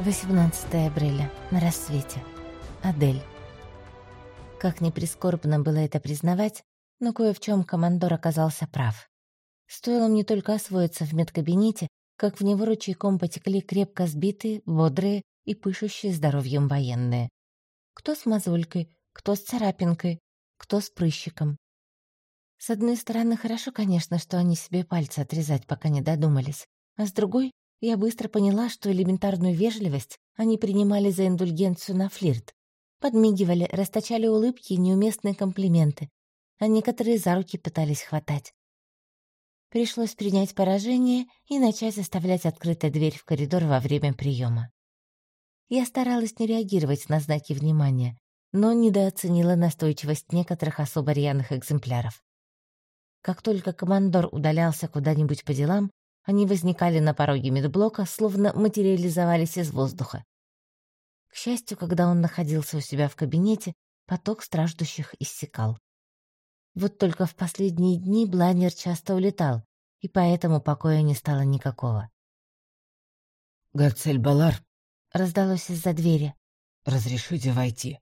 18 апреля. На рассвете. Адель. Как ни прискорбно было это признавать, но кое в чем командор оказался прав. Стоило мне только освоиться в медкабинете, как в него ручейком потекли крепко сбитые, бодрые и пышущие здоровьем военные. Кто с мозолькой, кто с царапинкой, кто с прыщиком. С одной стороны, хорошо, конечно, что они себе пальцы отрезать пока не додумались, а с другой я быстро поняла, что элементарную вежливость они принимали за индульгенцию на флирт. Подмигивали, расточали улыбки и неуместные комплименты, а некоторые за руки пытались хватать. Пришлось принять поражение и начать оставлять открытой дверь в коридор во время приема. Я старалась не реагировать на знаки внимания, но недооценила настойчивость некоторых особо рьяных экземпляров. Как только командор удалялся куда-нибудь по делам, они возникали на пороге медблока, словно материализовались из воздуха. К счастью, когда он находился у себя в кабинете, поток страждущих иссякал. Вот только в последние дни Бланер часто улетал, и поэтому покоя не стало никакого. «Гацель Балар!» — раздалось из-за двери. «Разрешите войти?»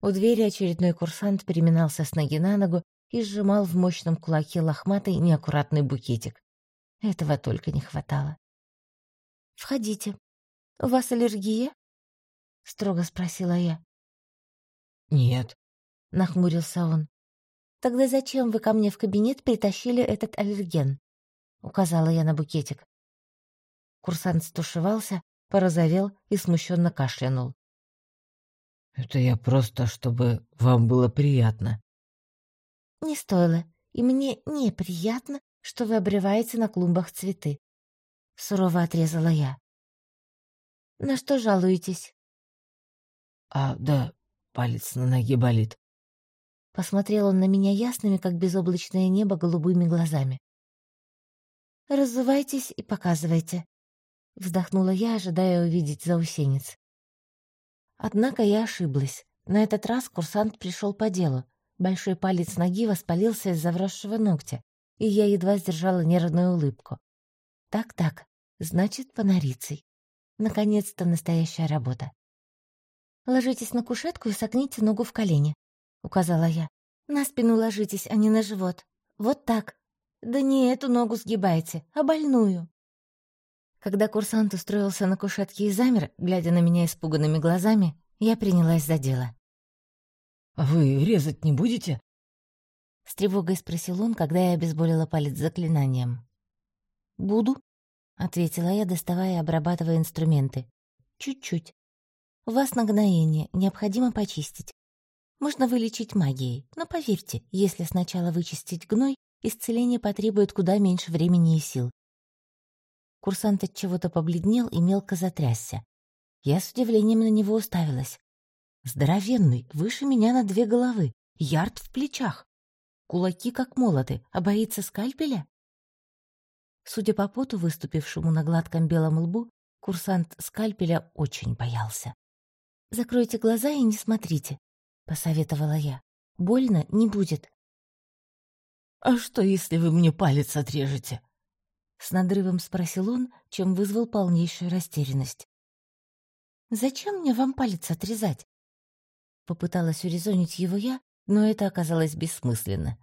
У двери очередной курсант переминался с ноги на ногу и сжимал в мощном кулаке лохматый неаккуратный букетик. Этого только не хватало. «Входите. У вас аллергия?» — строго спросила я. «Нет», — нахмурился он. «Тогда зачем вы ко мне в кабинет притащили этот аллерген?» — указала я на букетик. Курсант стушевался, порозовел и смущенно кашлянул. «Это я просто, чтобы вам было приятно». «Не стоило, и мне неприятно, что вы обрываете на клумбах цветы. Сурово отрезала я. На что жалуетесь? А, да, палец на ноге болит. Посмотрел он на меня ясными, как безоблачное небо, голубыми глазами. «Разувайтесь и показывайте», — вздохнула я, ожидая увидеть заусенец. Однако я ошиблась. На этот раз курсант пришел по делу. Большой палец ноги воспалился из-за вросшего ногтя и я едва сдержала нервную улыбку. Так-так, значит, фонарицей. Наконец-то настоящая работа. «Ложитесь на кушетку и согните ногу в колени», — указала я. «На спину ложитесь, а не на живот. Вот так. Да не эту ногу сгибайте, а больную». Когда курсант устроился на кушетке и замер, глядя на меня испуганными глазами, я принялась за дело. «А вы резать не будете?» — с тревогой спросил он, когда я обезболила палец заклинанием. «Буду», — ответила я, доставая и обрабатывая инструменты. «Чуть-чуть. У вас нагноение, необходимо почистить. Можно вылечить магией, но поверьте, если сначала вычистить гной, исцеление потребует куда меньше времени и сил». Курсант от чего-то побледнел и мелко затрясся. Я с удивлением на него уставилась. Здоровенный, выше меня на две головы, ярд в плечах. Кулаки как молоты, а боится скальпеля? Судя по поту, выступившему на гладком белом лбу, курсант скальпеля очень боялся. «Закройте глаза и не смотрите», — посоветовала я. «Больно не будет». «А что, если вы мне палец отрежете?» С надрывом спросил он, чем вызвал полнейшую растерянность. «Зачем мне вам палец отрезать?» Попыталась урезонить его я, но это оказалось бессмысленно.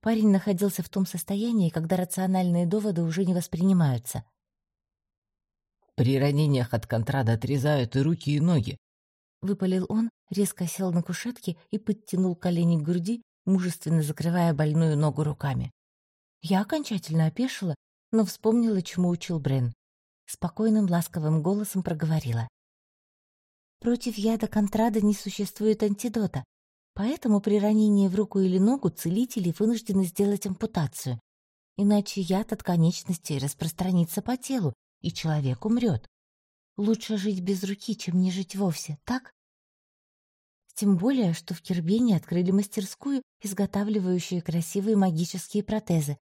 Парень находился в том состоянии, когда рациональные доводы уже не воспринимаются. «При ранениях от контрада отрезают и руки, и ноги», — выпалил он, резко сел на кушетке и подтянул колени к груди, мужественно закрывая больную ногу руками. Я окончательно опешила, но вспомнила, чему учил Брен. Спокойным, ласковым голосом проговорила. «Против яда контрада не существует антидота. Поэтому при ранении в руку или ногу целители вынуждены сделать ампутацию. Иначе яд от конечностей распространится по телу, и человек умрет. Лучше жить без руки, чем не жить вовсе, так? Тем более, что в Кирбене открыли мастерскую, изготавливающую красивые магические протезы.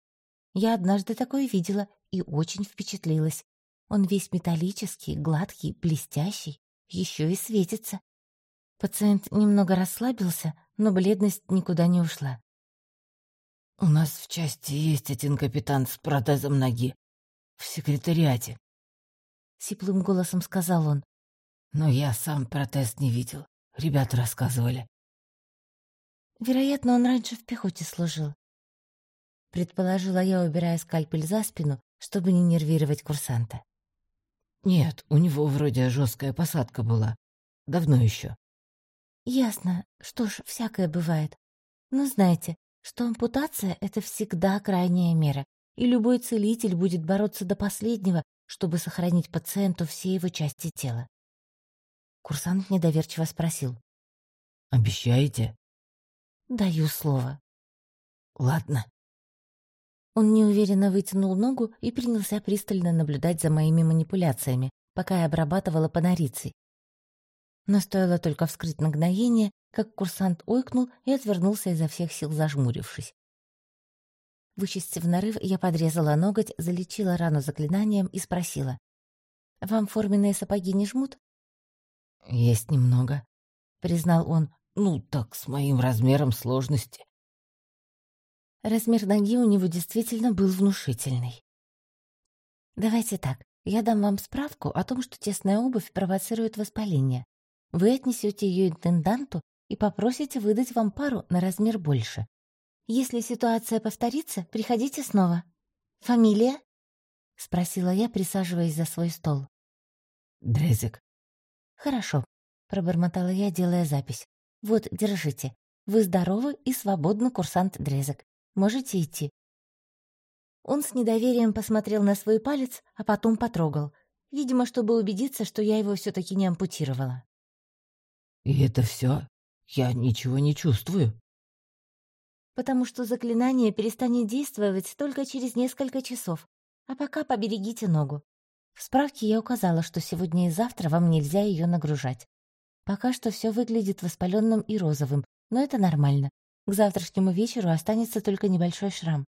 Я однажды такое видела и очень впечатлилась. Он весь металлический, гладкий, блестящий, еще и светится. Пациент немного расслабился, но бледность никуда не ушла. «У нас в части есть один капитан с протезом ноги. В секретариате». — сиплым голосом сказал он. «Но я сам протест не видел. Ребята рассказывали». Вероятно, он раньше в пехоте служил. Предположила я, убирая скальпель за спину, чтобы не нервировать курсанта. «Нет, у него вроде жесткая посадка была. Давно еще. «Ясно. Что ж, всякое бывает. Но знаете, что ампутация — это всегда крайняя мера, и любой целитель будет бороться до последнего, чтобы сохранить пациенту все его части тела. Курсант недоверчиво спросил. «Обещаете?» «Даю слово». «Ладно». Он неуверенно вытянул ногу и принялся пристально наблюдать за моими манипуляциями, пока я обрабатывала панорицей. Но стоило только вскрыть нагноение, как курсант ойкнул и отвернулся изо всех сил, зажмурившись. Вычистив нарыв, я подрезала ноготь, залечила рану заклинанием и спросила. «Вам форменные сапоги не жмут?» «Есть немного», — признал он. «Ну, так, с моим размером сложности». Размер ноги у него действительно был внушительный. «Давайте так, я дам вам справку о том, что тесная обувь провоцирует воспаление. Вы отнесете ее интенданту и попросите выдать вам пару на размер больше. Если ситуация повторится, приходите снова. Фамилия?» — спросила я, присаживаясь за свой стол. «Дрезик». «Хорошо», — пробормотала я, делая запись. «Вот, держите. Вы здоровы и свободны, курсант Дрезик. Можете идти». Он с недоверием посмотрел на свой палец, а потом потрогал. Видимо, чтобы убедиться, что я его все таки не ампутировала. «И это все? Я ничего не чувствую?» потому что заклинание перестанет действовать только через несколько часов. А пока поберегите ногу. В справке я указала, что сегодня и завтра вам нельзя ее нагружать. Пока что все выглядит воспаленным и розовым, но это нормально. К завтрашнему вечеру останется только небольшой шрам.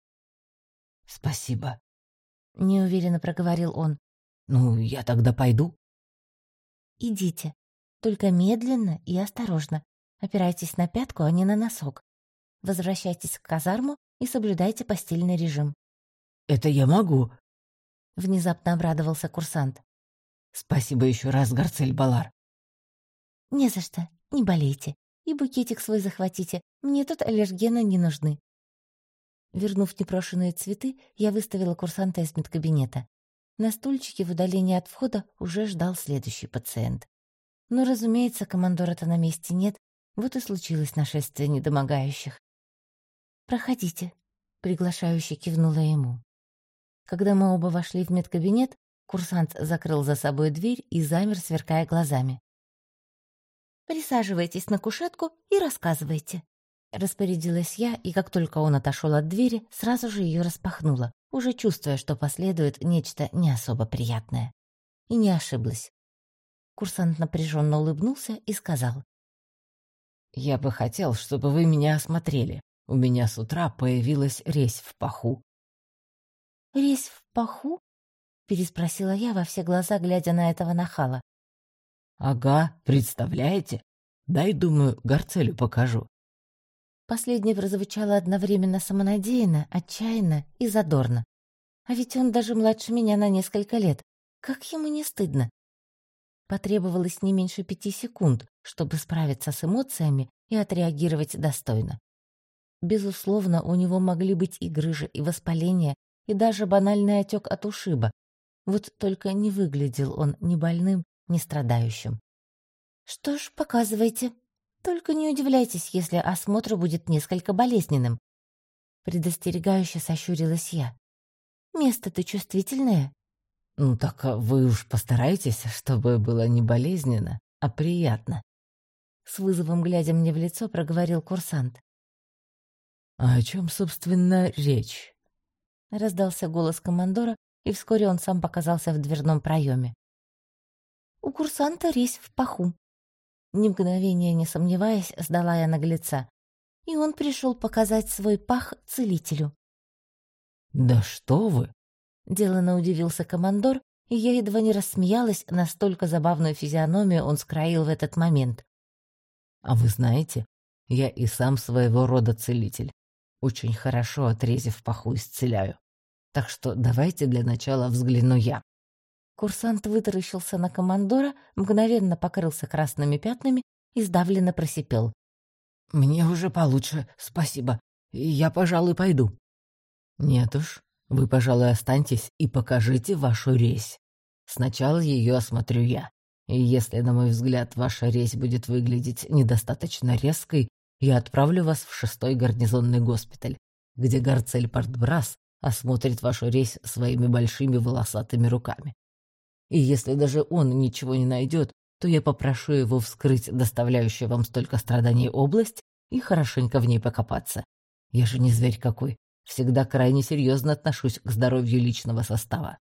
«Спасибо», — неуверенно проговорил он. «Ну, я тогда пойду?» «Идите. Только медленно и осторожно. Опирайтесь на пятку, а не на носок. Возвращайтесь в казарму и соблюдайте постельный режим». «Это я могу», — внезапно обрадовался курсант. «Спасибо еще раз, Гарцель Балар». «Не за что, не болейте. И букетик свой захватите, мне тут аллергены не нужны». Вернув непрошенные цветы, я выставила курсанта из медкабинета. На стульчике в удалении от входа уже ждал следующий пациент. Но, разумеется, командора-то на месте нет, вот и случилось нашествие недомогающих. «Проходите», — приглашающе кивнула ему. Когда мы оба вошли в медкабинет, курсант закрыл за собой дверь и замер, сверкая глазами. «Присаживайтесь на кушетку и рассказывайте», — распорядилась я, и как только он отошел от двери, сразу же ее распахнула, уже чувствуя, что последует нечто не особо приятное. И не ошиблась. Курсант напряженно улыбнулся и сказал. «Я бы хотел, чтобы вы меня осмотрели. У меня с утра появилась резь в паху. «Резь в паху?» — переспросила я во все глаза, глядя на этого нахала. «Ага, представляете? Дай, думаю, Гарцелю покажу». Последнее прозвучало одновременно самонадеянно, отчаянно и задорно. А ведь он даже младше меня на несколько лет. Как ему не стыдно? Потребовалось не меньше пяти секунд, чтобы справиться с эмоциями и отреагировать достойно. Безусловно, у него могли быть и грыжа, и воспаление, и даже банальный отек от ушиба. Вот только не выглядел он ни больным, ни страдающим. «Что ж, показывайте. Только не удивляйтесь, если осмотр будет несколько болезненным». Предостерегающе сощурилась я. «Место-то чувствительное». «Ну так а вы уж постарайтесь, чтобы было не болезненно, а приятно». С вызовом глядя мне в лицо, проговорил курсант. «А о чем, собственно, речь?» Раздался голос командора, и вскоре он сам показался в дверном проеме. «У курсанта резь в паху». Ни мгновения не сомневаясь, сдала я наглеца. И он пришел показать свой пах целителю. «Да что вы!» — делано удивился командор, и я едва не рассмеялась, настолько забавную физиономию он скроил в этот момент. «А вы знаете, я и сам своего рода целитель. Очень хорошо отрезив паху исцеляю. Так что давайте для начала взгляну я. Курсант вытаращился на командора, мгновенно покрылся красными пятнами и сдавленно просипел. «Мне уже получше, спасибо. Я, пожалуй, пойду». «Нет уж, вы, пожалуй, останьтесь и покажите вашу резь. Сначала ее осмотрю я. И если, на мой взгляд, ваша резь будет выглядеть недостаточно резкой, я отправлю вас в шестой гарнизонный госпиталь, где Гарцель Портбрас осмотрит вашу резь своими большими волосатыми руками. И если даже он ничего не найдет, то я попрошу его вскрыть доставляющую вам столько страданий область и хорошенько в ней покопаться. Я же не зверь какой, всегда крайне серьезно отношусь к здоровью личного состава.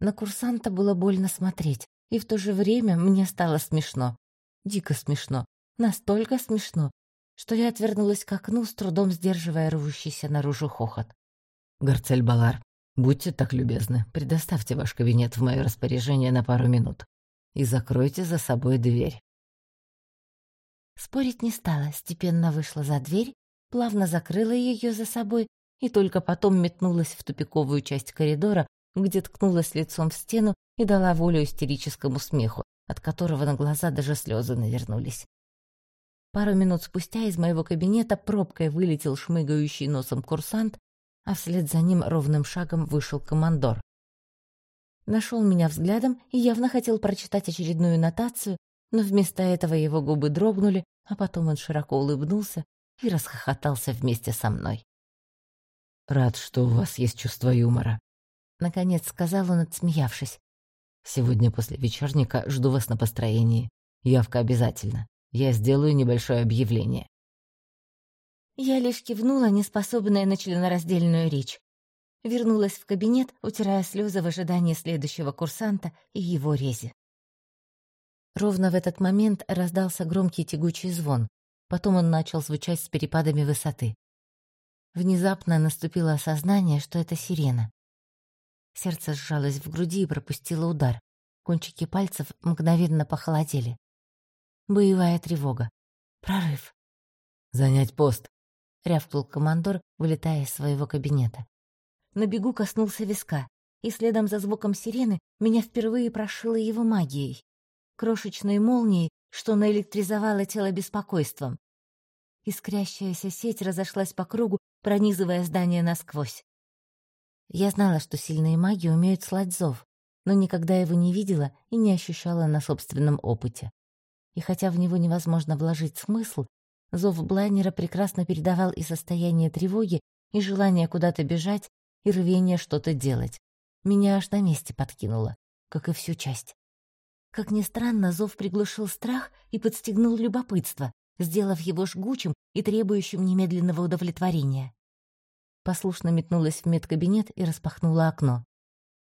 На курсанта было больно смотреть, и в то же время мне стало смешно. Дико смешно, настолько смешно, что я отвернулась к окну, с трудом сдерживая рвущийся наружу хохот. «Гарцель Балар, будьте так любезны, предоставьте ваш кабинет в мое распоряжение на пару минут и закройте за собой дверь». Спорить не стала, степенно вышла за дверь, плавно закрыла ее за собой и только потом метнулась в тупиковую часть коридора, где ткнулась лицом в стену и дала волю истерическому смеху, от которого на глаза даже слезы навернулись. Пару минут спустя из моего кабинета пробкой вылетел шмыгающий носом курсант, а вслед за ним ровным шагом вышел командор. Нашел меня взглядом и явно хотел прочитать очередную нотацию, но вместо этого его губы дрогнули, а потом он широко улыбнулся и расхохотался вместе со мной. «Рад, что у вас есть чувство юмора», — наконец сказал он, отсмеявшись. «Сегодня после вечерника жду вас на построении. Явка обязательно. Я сделаю небольшое объявление. Я лишь кивнула, неспособная на членораздельную речь. Вернулась в кабинет, утирая слезы в ожидании следующего курсанта и его рези. Ровно в этот момент раздался громкий тягучий звон. Потом он начал звучать с перепадами высоты. Внезапно наступило осознание, что это сирена. Сердце сжалось в груди и пропустило удар. Кончики пальцев мгновенно похолодели. Боевая тревога. Прорыв. «Занять пост», — рявкнул командор, вылетая из своего кабинета. На бегу коснулся виска, и следом за звуком сирены меня впервые прошило его магией. Крошечной молнией, что наэлектризовало тело беспокойством. Искрящаяся сеть разошлась по кругу, пронизывая здание насквозь. Я знала, что сильные маги умеют слать зов, но никогда его не видела и не ощущала на собственном опыте и хотя в него невозможно вложить смысл, зов Блайнера прекрасно передавал и состояние тревоги, и желание куда-то бежать, и рвение что-то делать. Меня аж на месте подкинуло, как и всю часть. Как ни странно, зов приглушил страх и подстегнул любопытство, сделав его жгучим и требующим немедленного удовлетворения. Послушно метнулась в медкабинет и распахнула окно.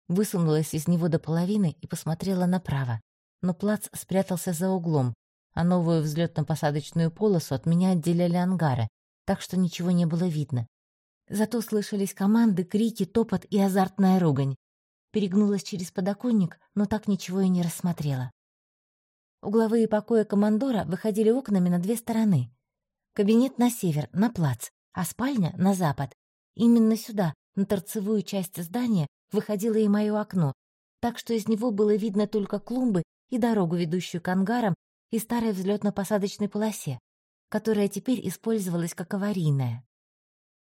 Высунулась из него до половины и посмотрела направо, но плац спрятался за углом, а новую взлетно-посадочную полосу от меня отделяли ангары, так что ничего не было видно. Зато слышались команды, крики, топот и азартная ругань. Перегнулась через подоконник, но так ничего и не рассмотрела. Угловые покои командора выходили окнами на две стороны. Кабинет на север, на плац, а спальня — на запад. Именно сюда, на торцевую часть здания, выходило и мое окно, так что из него было видно только клумбы и дорогу, ведущую к ангарам и старой взлетно-посадочной полосе, которая теперь использовалась как аварийная.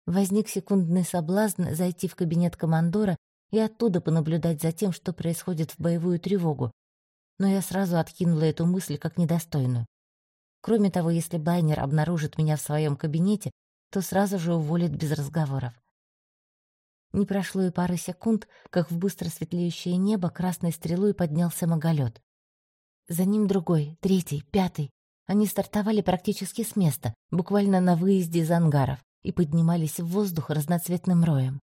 Возник секундный соблазн зайти в кабинет командора и оттуда понаблюдать за тем, что происходит в боевую тревогу, но я сразу откинула эту мысль как недостойную. Кроме того, если Байнер обнаружит меня в своем кабинете, то сразу же уволит без разговоров. Не прошло и пары секунд, как в быстро светлеющее небо красной стрелой поднялся маголет. За ним другой, третий, пятый. Они стартовали практически с места, буквально на выезде из ангаров, и поднимались в воздух разноцветным роем.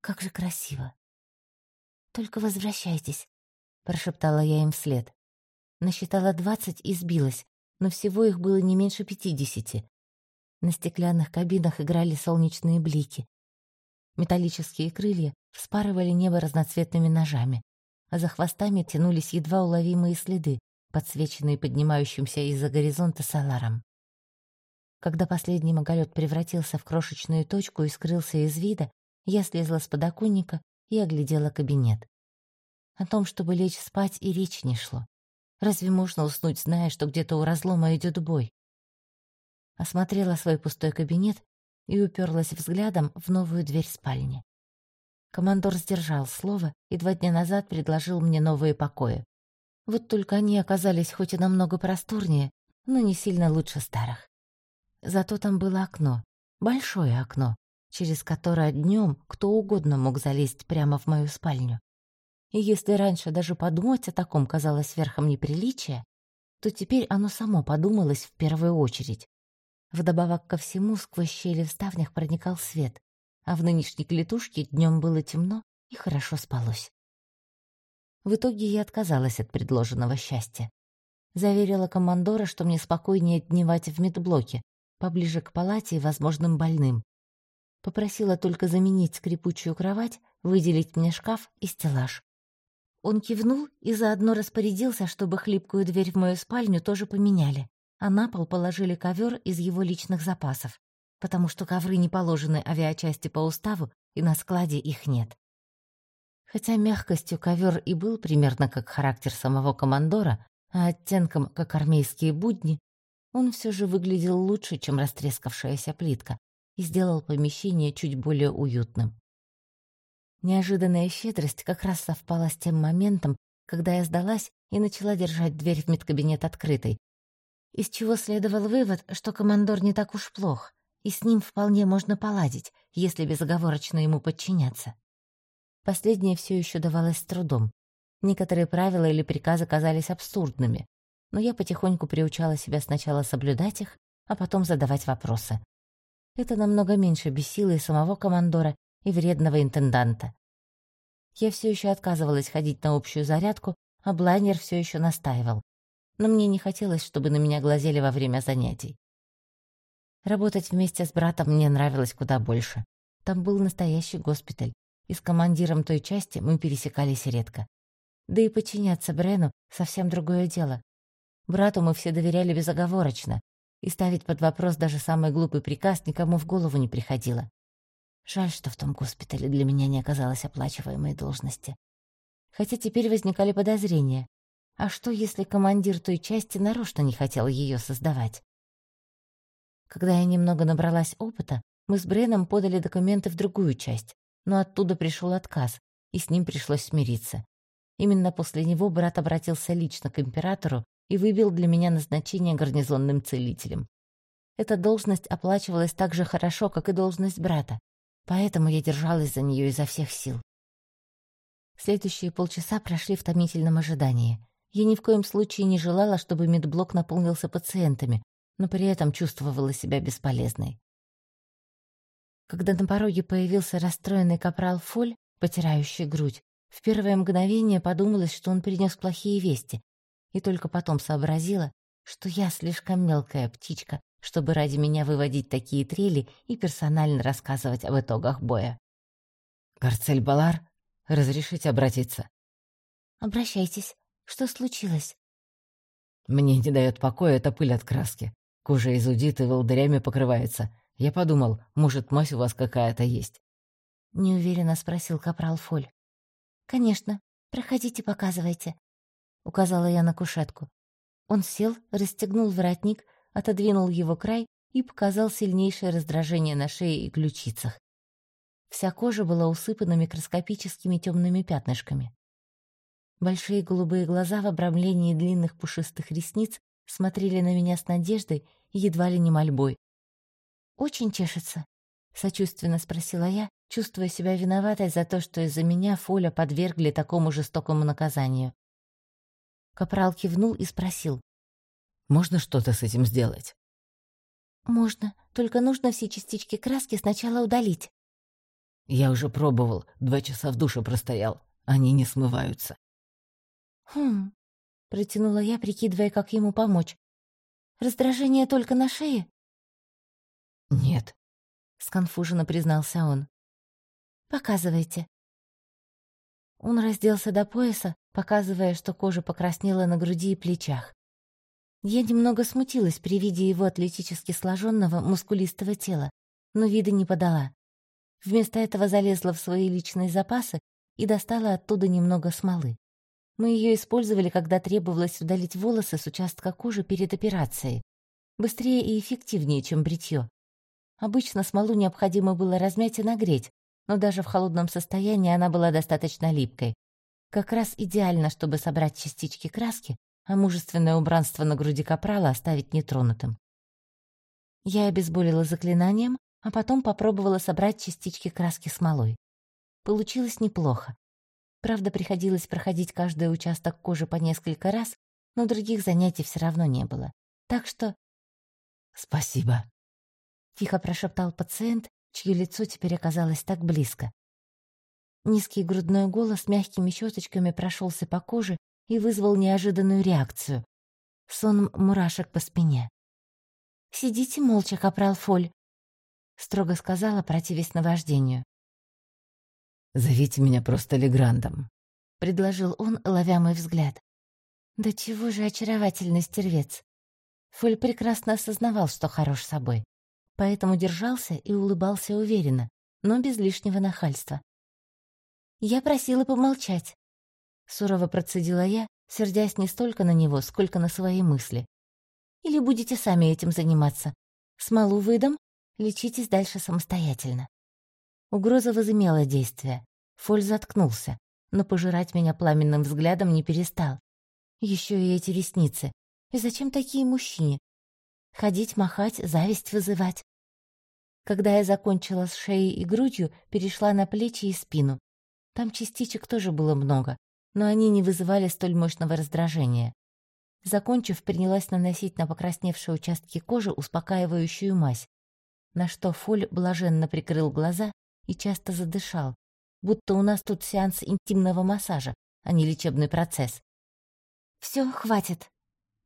Как же красиво! «Только возвращайтесь», — прошептала я им вслед. Насчитала двадцать и сбилась, но всего их было не меньше пятидесяти. На стеклянных кабинах играли солнечные блики. Металлические крылья вспарывали небо разноцветными ножами а за хвостами тянулись едва уловимые следы, подсвеченные поднимающимся из-за горизонта саларом. Когда последний маголет превратился в крошечную точку и скрылся из вида, я слезла с подоконника и оглядела кабинет. О том, чтобы лечь спать, и речи не шло. Разве можно уснуть, зная, что где-то у разлома идет бой? Осмотрела свой пустой кабинет и уперлась взглядом в новую дверь спальни. Командор сдержал слово и два дня назад предложил мне новые покои. Вот только они оказались хоть и намного просторнее, но не сильно лучше старых. Зато там было окно, большое окно, через которое днем кто угодно мог залезть прямо в мою спальню. И если раньше даже подумать о таком казалось верхом неприличия, то теперь оно само подумалось в первую очередь. Вдобавок ко всему сквозь щели в ставнях проникал свет, а в нынешней клетушке днем было темно и хорошо спалось. В итоге я отказалась от предложенного счастья. Заверила командора, что мне спокойнее дневать в медблоке, поближе к палате и возможным больным. Попросила только заменить скрипучую кровать, выделить мне шкаф и стеллаж. Он кивнул и заодно распорядился, чтобы хлипкую дверь в мою спальню тоже поменяли, а на пол положили ковер из его личных запасов, потому что ковры не положены авиачасти по уставу, и на складе их нет. Хотя мягкостью ковер и был примерно как характер самого командора, а оттенком как армейские будни, он все же выглядел лучше, чем растрескавшаяся плитка, и сделал помещение чуть более уютным. Неожиданная щедрость как раз совпала с тем моментом, когда я сдалась и начала держать дверь в медкабинет открытой, из чего следовал вывод, что командор не так уж плох, и с ним вполне можно поладить, если безоговорочно ему подчиняться. Последнее все еще давалось с трудом. Некоторые правила или приказы казались абсурдными, но я потихоньку приучала себя сначала соблюдать их, а потом задавать вопросы. Это намного меньше бесило и самого командора, и вредного интенданта. Я все еще отказывалась ходить на общую зарядку, а Блайнер все еще настаивал. Но мне не хотелось, чтобы на меня глазели во время занятий. Работать вместе с братом мне нравилось куда больше. Там был настоящий госпиталь, и с командиром той части мы пересекались редко. Да и подчиняться Брену — совсем другое дело. Брату мы все доверяли безоговорочно, и ставить под вопрос даже самый глупый приказ никому в голову не приходило. Жаль, что в том госпитале для меня не оказалось оплачиваемой должности. Хотя теперь возникали подозрения. А что, если командир той части нарочно не хотел ее создавать? Когда я немного набралась опыта, мы с Бреном подали документы в другую часть, но оттуда пришел отказ, и с ним пришлось смириться. Именно после него брат обратился лично к императору и выбил для меня назначение гарнизонным целителем. Эта должность оплачивалась так же хорошо, как и должность брата, поэтому я держалась за нее изо всех сил. Следующие полчаса прошли в томительном ожидании. Я ни в коем случае не желала, чтобы медблок наполнился пациентами, но при этом чувствовала себя бесполезной. Когда на пороге появился расстроенный капрал Фоль, потирающий грудь, в первое мгновение подумалось, что он принес плохие вести, и только потом сообразила, что я слишком мелкая птичка, чтобы ради меня выводить такие трели и персонально рассказывать об итогах боя. «Гарцель Балар, разрешите обратиться?» «Обращайтесь. Что случилось?» «Мне не дает покоя эта пыль от краски. Кожа изудит и волдырями покрывается. Я подумал, может, мазь у вас какая-то есть?» Неуверенно спросил капрал Фоль. «Конечно. Проходите, показывайте», — указала я на кушетку. Он сел, расстегнул воротник, отодвинул его край и показал сильнейшее раздражение на шее и ключицах. Вся кожа была усыпана микроскопическими темными пятнышками. Большие голубые глаза в обрамлении длинных пушистых ресниц смотрели на меня с надеждой и едва ли не мольбой. «Очень чешется?» — сочувственно спросила я, чувствуя себя виноватой за то, что из-за меня Фоля подвергли такому жестокому наказанию. Капрал кивнул и спросил. «Можно что-то с этим сделать?» «Можно, только нужно все частички краски сначала удалить». «Я уже пробовал, два часа в душе простоял. Они не смываются». «Хм...» — протянула я, прикидывая, как ему помочь. «Раздражение только на шее?» «Нет», — сконфуженно признался он. «Показывайте». Он разделся до пояса, показывая, что кожа покраснела на груди и плечах. Я немного смутилась при виде его атлетически сложенного, мускулистого тела, но вида не подала. Вместо этого залезла в свои личные запасы и достала оттуда немного смолы. Мы ее использовали, когда требовалось удалить волосы с участка кожи перед операцией. Быстрее и эффективнее, чем бритье. Обычно смолу необходимо было размять и нагреть, но даже в холодном состоянии она была достаточно липкой. Как раз идеально, чтобы собрать частички краски, а мужественное убранство на груди капрала оставить нетронутым. Я обезболила заклинанием, а потом попробовала собрать частички краски смолой. Получилось неплохо. Правда, приходилось проходить каждый участок кожи по несколько раз, но других занятий все равно не было. Так что... «Спасибо», — тихо прошептал пациент, чье лицо теперь оказалось так близко. Низкий грудной голос мягкими щеточками прошелся по коже и вызвал неожиданную реакцию. Сон мурашек по спине. «Сидите молча, капрал Фоль», — строго сказала, противясь наваждению. «Зовите меня просто Леграндом», — предложил он, ловя мой взгляд. «Да чего же очаровательный стервец!» Фоль прекрасно осознавал, что хорош собой, поэтому держался и улыбался уверенно, но без лишнего нахальства. «Я просила помолчать», — сурово процедила я, сердясь не столько на него, сколько на свои мысли. «Или будете сами этим заниматься. Смолу выдам, лечитесь дальше самостоятельно». Угроза возымела действие. Фоль заткнулся, но пожирать меня пламенным взглядом не перестал. Еще и эти ресницы. И зачем такие мужчине? Ходить, махать, зависть вызывать. Когда я закончила с шеей и грудью, перешла на плечи и спину. Там частичек тоже было много, но они не вызывали столь мощного раздражения. Закончив, принялась наносить на покрасневшие участки кожи успокаивающую мазь, на что Фоль блаженно прикрыл глаза и часто задышал, будто у нас тут сеанс интимного массажа, а не лечебный процесс. «Все, хватит!»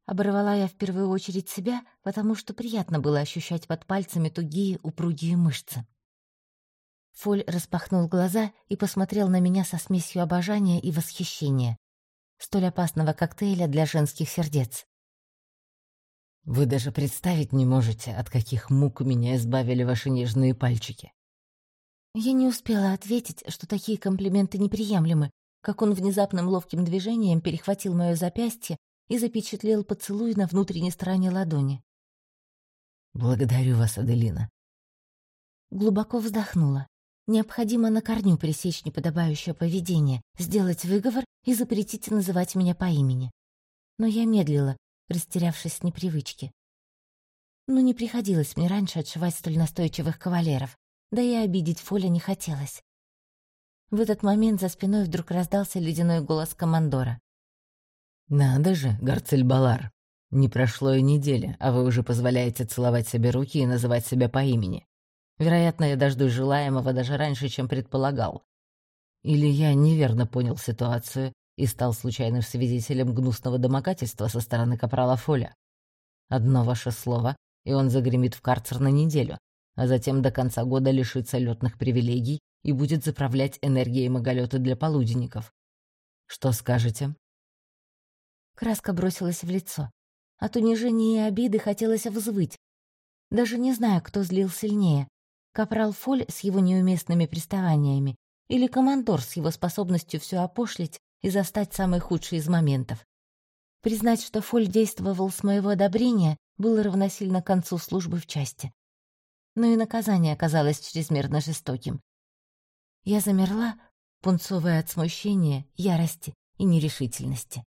Оборвала я в первую очередь себя, потому что приятно было ощущать под пальцами тугие, упругие мышцы. Фоль распахнул глаза и посмотрел на меня со смесью обожания и восхищения. Столь опасного коктейля для женских сердец. «Вы даже представить не можете, от каких мук меня избавили ваши нежные пальчики. Я не успела ответить, что такие комплименты неприемлемы, как он внезапным ловким движением перехватил мое запястье и запечатлел поцелуй на внутренней стороне ладони. «Благодарю вас, Аделина». Глубоко вздохнула. Необходимо на корню пресечь неподобающее поведение, сделать выговор и запретить называть меня по имени. Но я медлила, растерявшись с непривычки. Ну, не приходилось мне раньше отшивать столь настойчивых кавалеров да и обидеть Фоля не хотелось. В этот момент за спиной вдруг раздался ледяной голос командора. «Надо же, Гарцель-Балар, не прошло и недели, а вы уже позволяете целовать себе руки и называть себя по имени. Вероятно, я дождусь желаемого даже раньше, чем предполагал. Или я неверно понял ситуацию и стал случайным свидетелем гнусного домогательства со стороны капрала Фоля. Одно ваше слово, и он загремит в карцер на неделю, а затем до конца года лишится летных привилегий и будет заправлять энергией маголета для полуденников. Что скажете? Краска бросилась в лицо. От унижения и обиды хотелось взвыть. Даже не знаю, кто злил сильнее. Капрал Фоль с его неуместными приставаниями или командор с его способностью все опошлить и застать самый худший из моментов. Признать, что Фоль действовал с моего одобрения, было равносильно концу службы в части но и наказание оказалось чрезмерно жестоким. Я замерла, пунцовая от смущения, ярости и нерешительности.